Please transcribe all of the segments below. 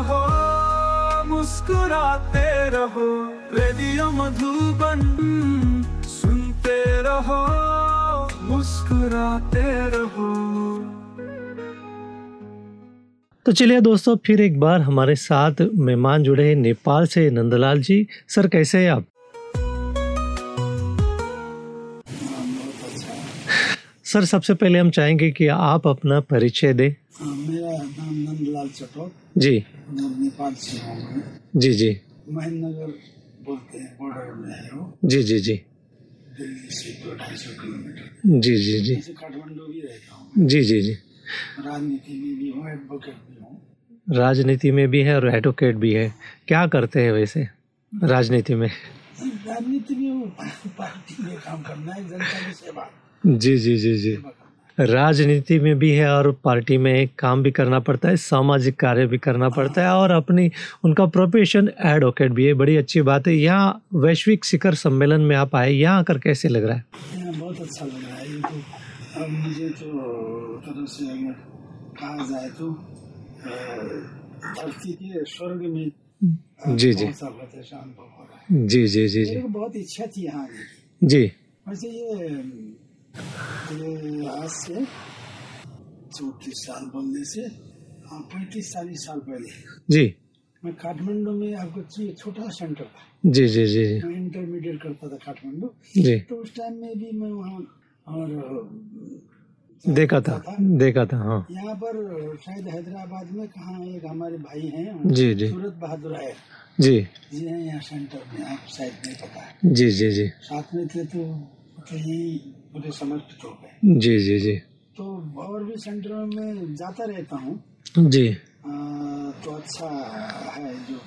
रहो, मुस्कुराते रहो, रेडियो मधुबन सुनते रहो, मुस्कुराते रहो। तो चलिए दोस्तों, फिर एक बार हमारे साथ मेहमान जुड़े हैं नेपाल से नंदलाल जी। सर, कैसे हैं आप? सर, सबसे पहले हम चाहेंगे कि आप अपना परिचय दें। नंदलाल चटोक जी। नेपाल से जी जी। महेंद्रनगर बोलते हैं बॉर्डर में है वो। जी जी जी। दिल्ली से दो ढाई सौ किलोमीटर। जी जी जी। काठमांडू भी रहता हूँ। जी जी जी। राजनीति में भी हूँ एडवोकेट भी हूँ। राजनीति में भी है और एडवोकेट भी है। क्या करते हैं वैसे राजनीति में? राजनीति में पार्टी में काम करना है जनता की सेवा। जी जी जी जी। सेवा राजनीति में भी है और पार्टी में काम भी करना पड़ता है सामाजिक कार्य भी करना पड़ता है और अपनी उनका प्रोफेशन एडवोकेट भी है। बड़ी अच्छी बात है। यहाँ वैश्विक शिखर सम्मेलन में आप आए यहाँ आकर कैसे लग रहा है? बहुत अच्छा लग रहा है। ये तो अब मुझे तो से अगर कहा जाए तो धरती के स्वर्ग में जी, जी। जी जी जी जी। बहुत इच्छा थी यहाँ जी। वैसे ये आज से चौतीस साल बोलने से हाँ पैंतीस चालीस साल पहले। जी। मैं काठमांडू में आपको छोटा सेंटर था। जी जी जी जी। मैं इंटरमीडिएट करता था काठमांडू। जी। तो उस टाइम में भी मैं वहाँ और देखा था। था। देखा था हाँ। यहाँ पर शायद हैदराबाद में कहा एक हमारे भाई हैं। जी जी। सूरत बहादुर है जी। जी हैं यहाँ सेंटर में आप शायद नहीं पता। जी जी जी। साथ में थे तो तो यही मुझे समर्पित हो। गए जी जी जी। तो और भी सेंटरों में जाता रहता हूँ। जी। आ, तो अच्छा है जो।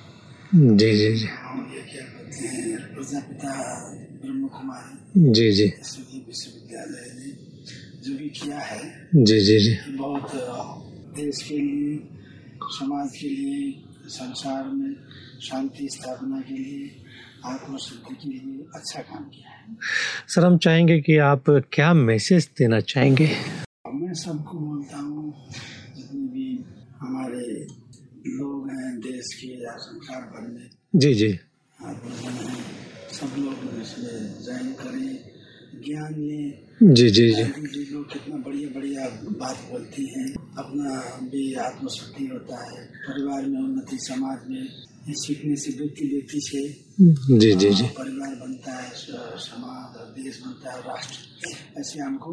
जी जी जी। ये क्या कहते हैं प्रजापिता ब्रह्म कुमारी जी जी। विश्वविद्यालय ने जो भी किया है जी जी जी। बहुत देश के लिए समाज के लिए संसार में शांति स्थापना के लिए आत्मशुद्धि के लिए अच्छा काम किया है। सर हम चाहेंगे कि आप क्या मैसेज देना चाहेंगे? मैं सबको बोलता हूँ जितने भी हमारे लोग हैं देश के या संसार भर में जी। जी सब लोग इसमें ज्वाइन करें। ज्ञान लें जी जी जी। जी लोग कितना बढ़िया बढ़िया बात बोलती हैं। अपना भी आत्मशुद्धि होता है परिवार में उन्नति समाज में सीखने से व्यक्ति व्यक्ति से जी जी जी। परिवार बनता है समाज और देश बनता है राष्ट्र। ऐसे हमको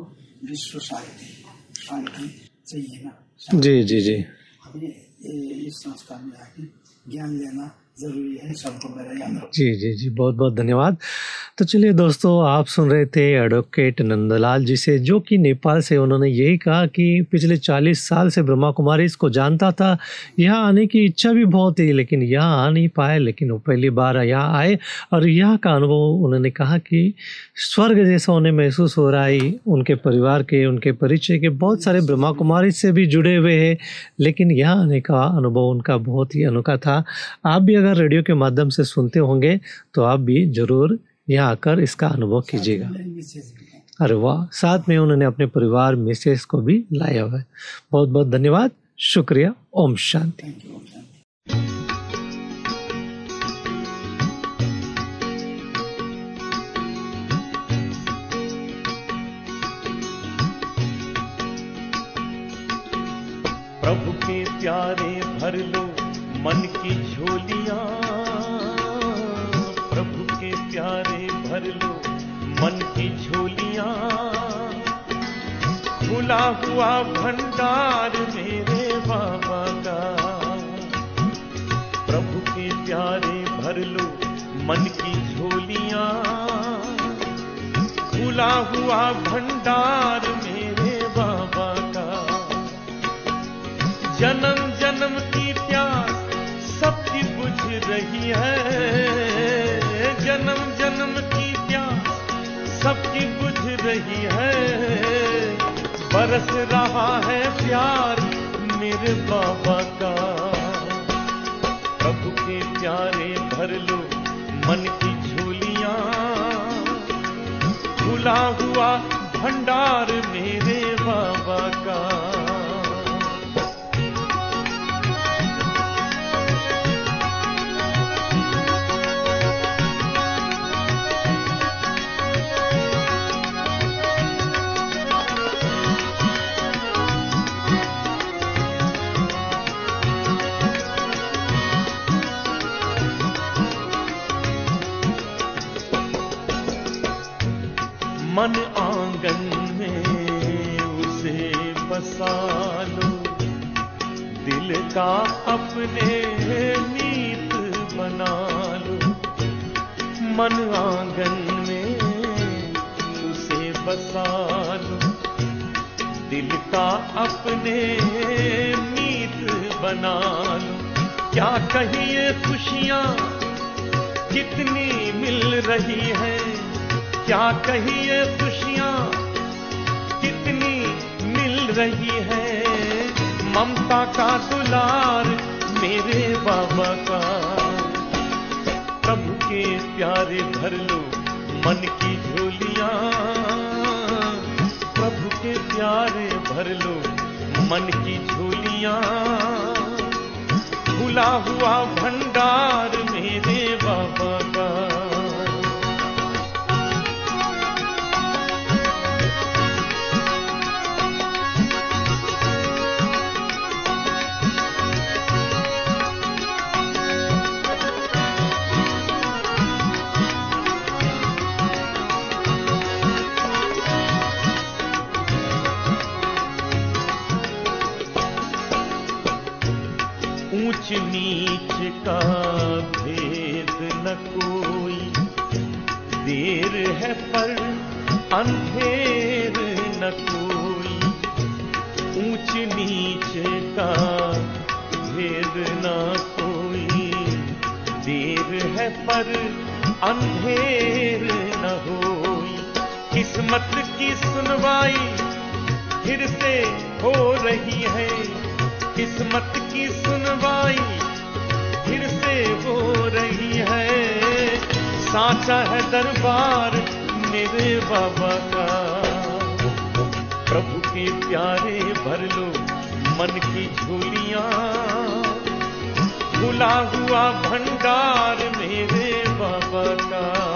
विश्व शांति शांति चाहिए ना। जी जी जी। हमें इस संस्था में आके ज्ञान लेना ज़रूरी है सबको जी जी जी, बहुत बहुत धन्यवाद। तो चलिए दोस्तों, आप सुन रहे थे एडवोकेट नंदलाल जी से, जो कि नेपाल से उन्होंने यही कहा कि पिछले 40 साल से ब्रह्मा कुमारी इसको जानता था। यहाँ आने की इच्छा भी बहुत थी, लेकिन यहाँ आ नहीं पाए, लेकिन वो पहली बार यहाँ आए। और यहाँ का अनुभव उन्होंने कहा कि स्वर्ग जैसा उन्हें महसूस हो रहा है, उनके परिवार के, उनके परिचय के, बहुत सारे ब्रह्मा कुमारी से भी जुड़े हुए हैं, लेकिन यहाँ आने का अनुभव उनका बहुत ही अनोखा था। आप भी अगर रेडियो के माध्यम से सुनते होंगे तो आप भी ज़रूर यहाँ आकर इसका अनुभव कीजिएगा। अरे वाह, साथ में उन्होंने अपने परिवार मिसेस को भी लाया हुआ है। बहुत बहुत धन्यवाद, शुक्रिया, ओम शांति। प्रभु के प्यारे भर लो मन की झोलियाँ। प्रभु के प्यारे भर लो मन की झोलियाँ। खुला हुआ भंडार मेरे बाबा का। प्रभु के प्यारे भर लो मन की झोलियाँ। खुला हुआ भंडार मेरे बाबा का। जन्म जन्म की रही है। जन्म जन्म की प्यास सबकी बुझ रही है। बरस रहा है प्यार मेरे बाबा का। प्रभु के प्यारे भर लो मन की झोलियाँ। खुला हुआ भंडार मेरे बाबा का। बसा दिल का अपने नीत बना लो। मन आँगन में उसे बसा लो। दिल का अपने नीत बना लो। क्या कहिए खुशियाँ कितनी मिल रही है? क्या कहिए खुशियाँ रही है। ममता का दुलार मेरे बाबा का। प्रभु के प्यारे भर लो मन की झोलिया। प्रभु के प्यारे भर लो मन की झोलिया। खुला हुआ भंडार नीच का भेद न कोई। देर है पर अंधेर न कोई। ऊंच नीच का भेद न कोई। देर है पर अंधेर न होई। किस्मत की सुनवाई फिर से हो रही है। किस्मत की सुनवाई हो रही है। साचा है दरबार मेरे बाबा का। प्रभु के प्यारे भर लो मन की झोलिया। खुला हुआ भंडार मेरे बाबा का।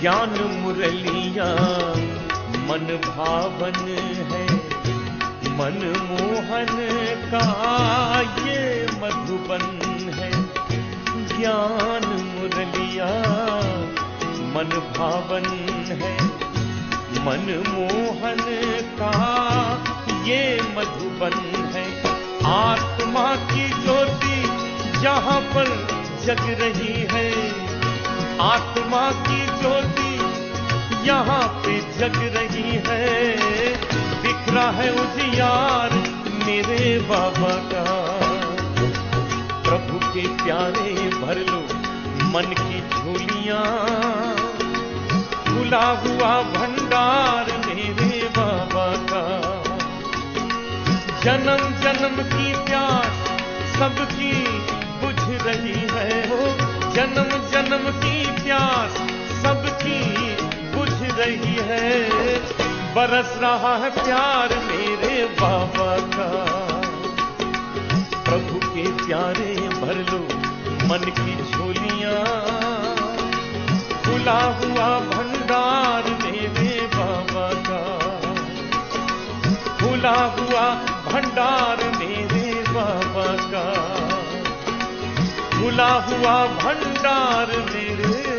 ज्ञान मुरलिया, मन भावन है। मन मोहन का ये मधुबन है। ज्ञान मुरलिया, मन भावन है। मन मोहन का ये मधुबन है। आत्मा की ज्योति जहाँ पर जग रही है। आत्मा की ज्योति यहाँ पे जग रही है। बिखरा है उजियार मेरे बाबा का। प्रभु के प्यारे भर लो मन की झोलियाँ। खुला हुआ भंडार मेरे बाबा का। जन्म जन्म की प्यास सबकी बुझ रही है। जन्म जन्म की प्यास बरस रहा है प्यार मेरे बाबा का। प्रभु के प्यारे भर लो मन की झोलियाँ। खुला हुआ भंडार मेरे बाबा का। खुला हुआ भंडार मेरे बाबा का। खुला हुआ भंडार मेरे